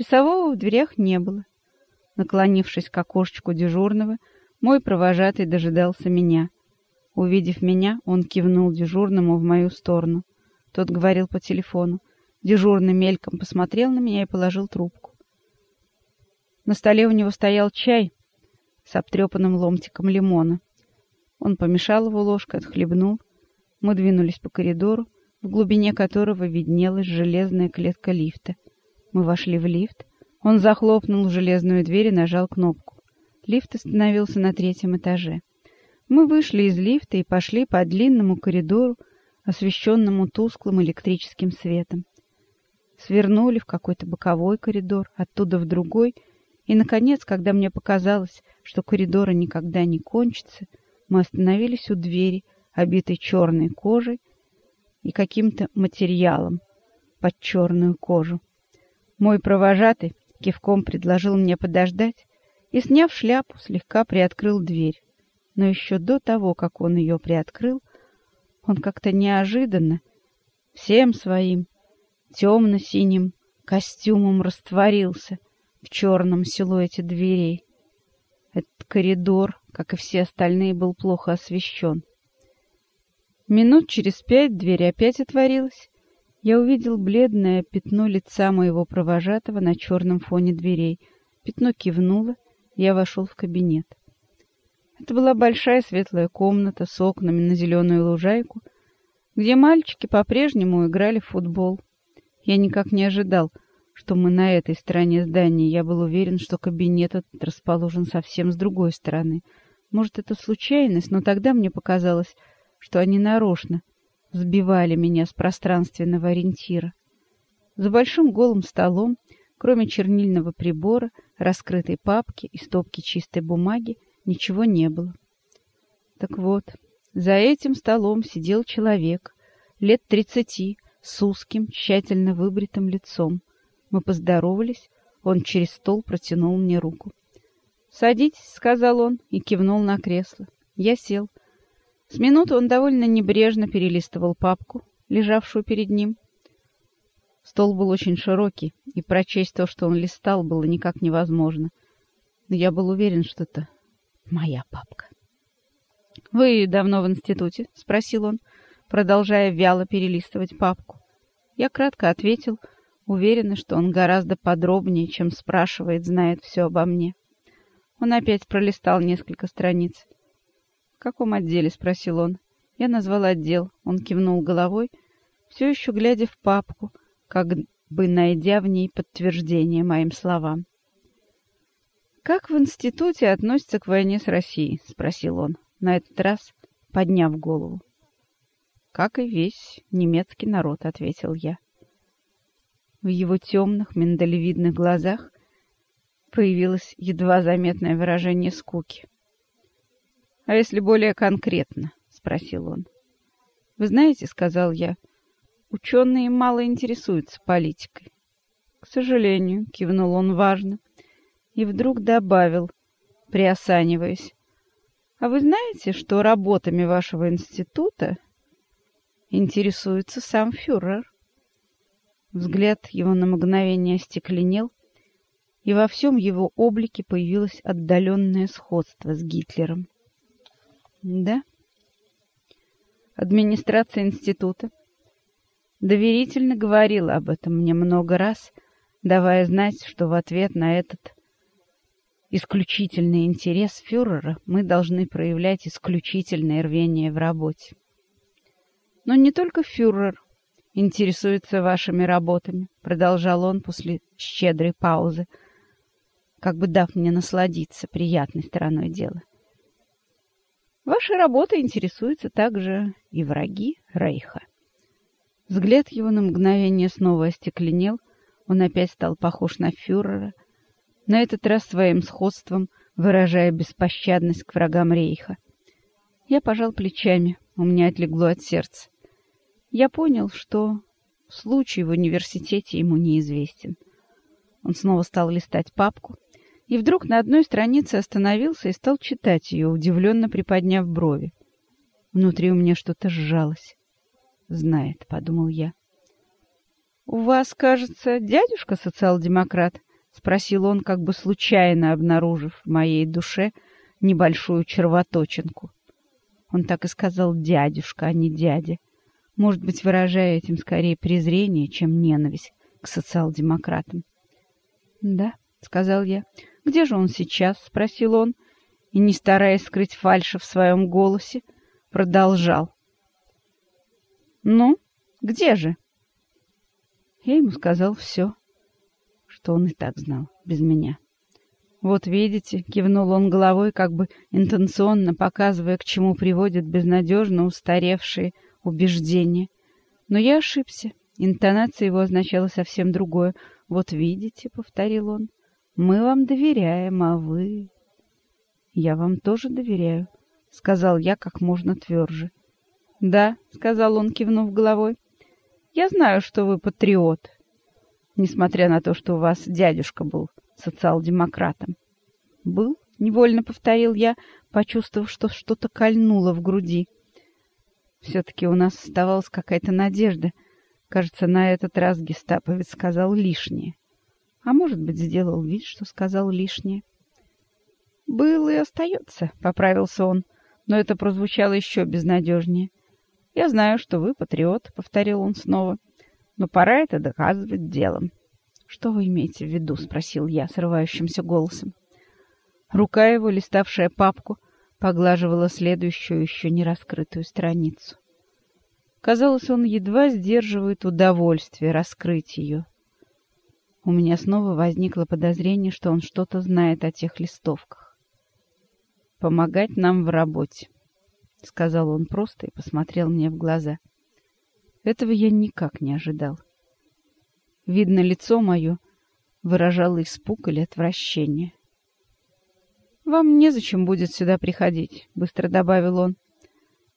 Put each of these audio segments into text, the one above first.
Часового в дверях не было. Наклонившись к окошечку дежурного, мой провожатый дожидался меня. Увидев меня, он кивнул дежурному в мою сторону. Тот говорил по телефону. Дежурный мельком посмотрел на меня и положил трубку. На столе у него стоял чай с обтрепанным ломтиком лимона. Он помешал его ложкой, отхлебнул. Мы двинулись по коридору, в глубине которого виднелась железная клетка лифта. Мы вошли в лифт. Он захлопнул железную дверь и нажал кнопку. Лифт остановился на третьем этаже. Мы вышли из лифта и пошли по длинному коридору, освещенному тусклым электрическим светом. Свернули в какой-то боковой коридор, оттуда в другой, и, наконец, когда мне показалось, что коридоры никогда не кончатся, мы остановились у двери, обитой черной кожей и каким-то материалом под черную кожу. Мой провожатый кивком предложил мне подождать и, сняв шляпу, слегка приоткрыл дверь. Но еще до того, как он ее приоткрыл, он как-то неожиданно всем своим темно-синим костюмом растворился в черном силуэте дверей. Этот коридор, как и все остальные, был плохо освещен. Минут через пять дверь опять отворилась, я увидел бледное пятно лица моего провожатого на черном фоне дверей. Пятно кивнуло, я вошел в кабинет. Это была большая светлая комната с окнами на зеленую лужайку, где мальчики по-прежнему играли в футбол. Я никак не ожидал, что мы на этой стороне здания. Я был уверен, что кабинет этот расположен совсем с другой стороны. Может, это случайность, но тогда мне показалось, что они нарочно сбивали меня с пространственного ориентира. За большим голым столом, кроме чернильного прибора, раскрытой папки и стопки чистой бумаги, ничего не было. Так вот, за этим столом сидел человек, лет тридцати, с узким, тщательно выбритым лицом. Мы поздоровались, он через стол протянул мне руку. «Садитесь», — сказал он и кивнул на кресло. Я сел. С минуты он довольно небрежно перелистывал папку, лежавшую перед ним. Стол был очень широкий, и прочесть то, что он листал, было никак невозможно. Но я был уверен, что это моя папка. — Вы давно в институте? — спросил он, продолжая вяло перелистывать папку. Я кратко ответил, уверенный, что он гораздо подробнее, чем спрашивает, знает все обо мне. Он опять пролистал несколько страниц. «В каком отделе?» — спросил он. Я назвал отдел. Он кивнул головой, все еще глядя в папку, как бы найдя в ней подтверждение моим словам. «Как в институте относятся к войне с Россией?» — спросил он, на этот раз подняв голову. «Как и весь немецкий народ», — ответил я. В его темных, миндалевидных глазах появилось едва заметное выражение скуки. А если более конкретно? спросил он. Вы знаете, сказал я, ученые мало интересуются политикой. К сожалению, кивнул он важно и вдруг добавил, приосаниваясь: А вы знаете, что работами вашего института интересуется сам фюрер? Взгляд его на мгновение остекленел, и во всем его облике появилось отдаленное сходство с Гитлером. Да. Администрация института доверительно говорила об этом мне много раз, давая знать, что в ответ на этот исключительный интерес фюрера мы должны проявлять исключительное рвение в работе. Но не только фюрер интересуется вашими работами, продолжал он после щедрой паузы, как бы дав мне насладиться приятной стороной дела. Вашей работой интересуются также и враги Рейха. Взгляд его на мгновение снова остекленел, он опять стал похож на фюрера, на этот раз своим сходством выражая беспощадность к врагам Рейха. Я пожал плечами, у меня отлегло от сердца. Я понял, что случай в университете ему неизвестен. Он снова стал листать папку, и вдруг на одной странице остановился и стал читать ее, удивленно приподняв брови. Внутри у меня что-то сжалось. «Знает», — подумал я. «У вас, кажется, дядюшка социал-демократ?» — спросил он, как бы случайно обнаружив в моей душе небольшую червоточинку. Он так и сказал «дядюшка», а не «дядя», может быть, выражая этим скорее презрение, чем ненависть к социал-демократам. «Да», — сказал я. «Где же он сейчас?» — спросил он, и, не стараясь скрыть фальши в своем голосе, продолжал. «Ну, где же?» Я ему сказал все, что он и так знал, без меня. «Вот видите», — кивнул он головой, как бы интенционно показывая, к чему приводят безнадежно устаревшие убеждения. Но я ошибся. Интонация его означала совсем другое. «Вот видите», — повторил он, — «мы вам доверяем, а вы...» «Я вам тоже доверяю», — сказал я как можно тверже. «Да», — сказал он, кивнув головой, — «я знаю, что вы патриот, несмотря на то, что у вас дядюшка был социал-демократом». «Был?» — невольно повторил я, почувствовав, что что-то кольнуло в груди. Все-таки у нас оставалась какая-то надежда. Кажется, на этот раз гестаповец сказал лишнее. А может быть, сделал вид, что сказал лишнее. «Был и остается», — поправился он, но это прозвучало еще безнадежнее. «Я знаю, что вы патриот», — повторил он снова, — «но пора это доказывать делом». «Что вы имеете в виду?» — спросил я срывающимся голосом. Рука его, листавшая папку, поглаживала следующую еще не раскрытую страницу. Казалось, он едва сдерживает удовольствие раскрыть ее. У меня снова возникло подозрение, что он что-то знает о тех листовках. «Помогать нам в работе», — сказал он просто и посмотрел мне в глаза. Этого я никак не ожидал. Видно, лицо мое выражало испуг или отвращение. «Вам незачем будет сюда приходить», — быстро добавил он.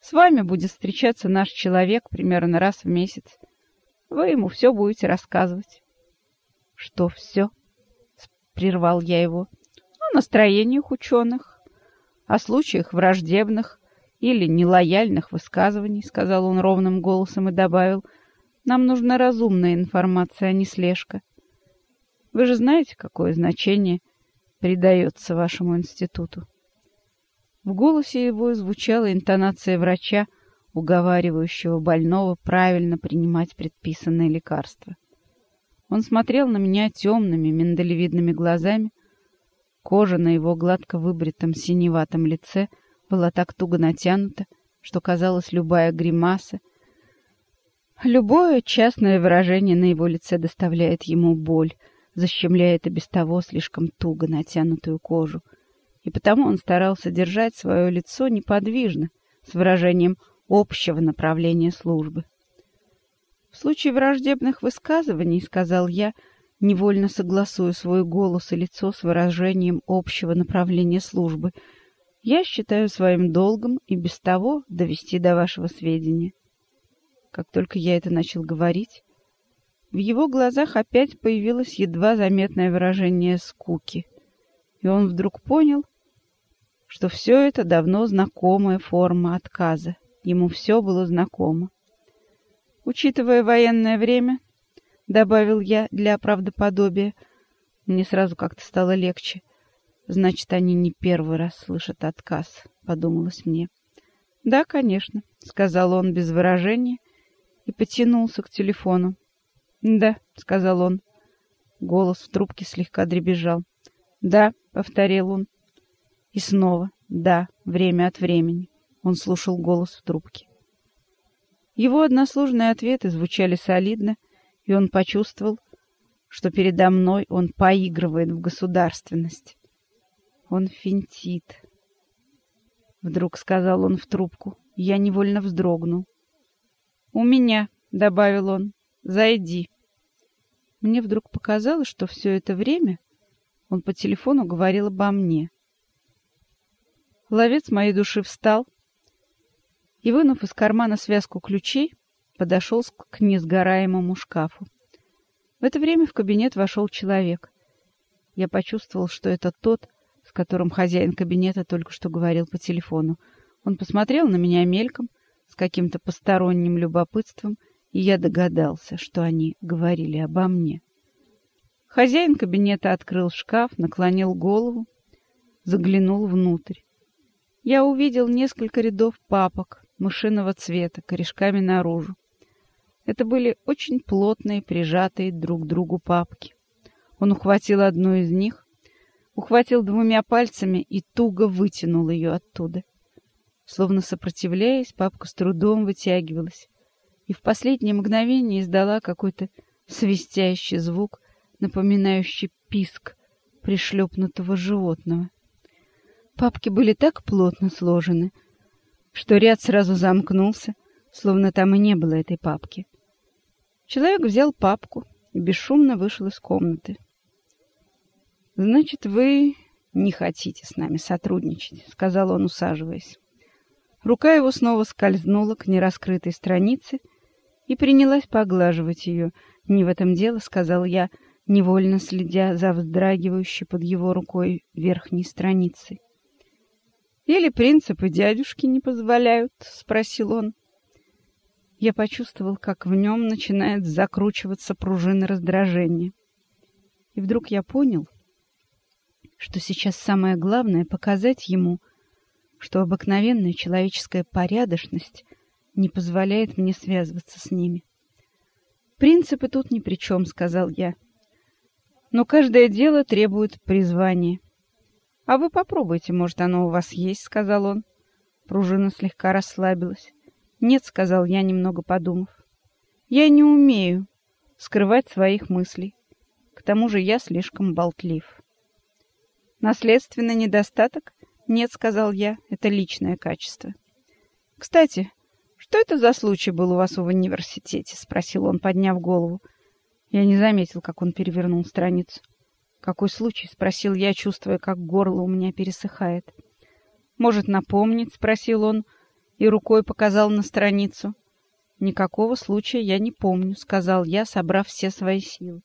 «С вами будет встречаться наш человек примерно раз в месяц. Вы ему все будете рассказывать». «Что все?» — прервал я его. «О настроениях ученых, о случаях враждебных или нелояльных высказываний», — сказал он ровным голосом и добавил. «Нам нужна разумная информация, а не слежка. Вы же знаете, какое значение придается вашему институту. В голосе его звучала интонация врача, уговаривающего больного правильно принимать предписанные лекарства. Он смотрел на меня темными, миндалевидными глазами. Кожа на его гладко выбритом синеватом лице была так туго натянута, что казалось любая гримаса, любое частное выражение на его лице доставляет ему боль — защемляет и без того слишком туго натянутую кожу, и потому он старался держать свое лицо неподвижно, с выражением общего направления службы. В случае враждебных высказываний, сказал я, невольно согласуя свой голос и лицо с выражением общего направления службы, я считаю своим долгом и без того довести до вашего сведения. Как только я это начал говорить, в его глазах опять появилось едва заметное выражение скуки, и он вдруг понял, что все это давно знакомая форма отказа. Ему все было знакомо. Учитывая военное время, добавил я для правдоподобия, мне сразу как-то стало легче. Значит, они не первый раз слышат отказ, подумалось мне. Да, конечно, сказал он без выражения и потянулся к телефону. «Да», — сказал он. Голос в трубке слегка дребезжал. «Да», — повторил он. И снова «да», время от времени. Он слушал голос в трубке. Его односложные ответы звучали солидно, и он почувствовал, что передо мной он поигрывает в государственность. Он финтит. Вдруг сказал он в трубку. Я невольно вздрогнул. «У меня», — добавил он, — «зайди». Мне вдруг показалось, что все это время он по телефону говорил обо мне. Ловец моей души встал и, вынув из кармана связку ключей, подошел к несгораемому шкафу. В это время в кабинет вошел человек. Я почувствовал, что это тот, с которым хозяин кабинета только что говорил по телефону. Он посмотрел на меня мельком, с каким-то посторонним любопытством, и я догадался, что они говорили обо мне. Хозяин кабинета открыл шкаф, наклонил голову, заглянул внутрь. Я увидел несколько рядов папок мышиного цвета, корешками наружу. Это были очень плотные, прижатые друг к другу папки. Он ухватил одну из них, ухватил двумя пальцами и туго вытянул ее оттуда. Словно сопротивляясь, папка с трудом вытягивалась и в последнее мгновение издала какой-то свистящий звук, напоминающий писк пришлепнутого животного. Папки были так плотно сложены, что ряд сразу замкнулся, словно там и не было этой папки. Человек взял папку и бесшумно вышел из комнаты. «Значит, вы не хотите с нами сотрудничать», — сказал он, усаживаясь. Рука его снова скользнула к нераскрытой странице и принялась поглаживать ее. «Не в этом дело», — сказал я, — невольно следя за вздрагивающей под его рукой верхней страницей. «Или принципы дядюшки не позволяют?» — спросил он. Я почувствовал, как в нем начинает закручиваться пружина раздражения. И вдруг я понял, что сейчас самое главное — показать ему, что обыкновенная человеческая порядочность не позволяет мне связываться с ними. «Принципы тут ни при чем», — сказал я. Но каждое дело требует призвания. — А вы попробуйте, может, оно у вас есть, — сказал он. Пружина слегка расслабилась. — Нет, — сказал я, немного подумав. — Я не умею скрывать своих мыслей. К тому же я слишком болтлив. — Наследственный недостаток? — Нет, — сказал я, — это личное качество. — Кстати, что это за случай был у вас в университете? — спросил он, подняв голову. Я не заметил, как он перевернул страницу. «Какой случай?» — спросил я, чувствуя, как горло у меня пересыхает. «Может, напомнить?» — спросил он и рукой показал на страницу. «Никакого случая я не помню», — сказал я, собрав все свои силы.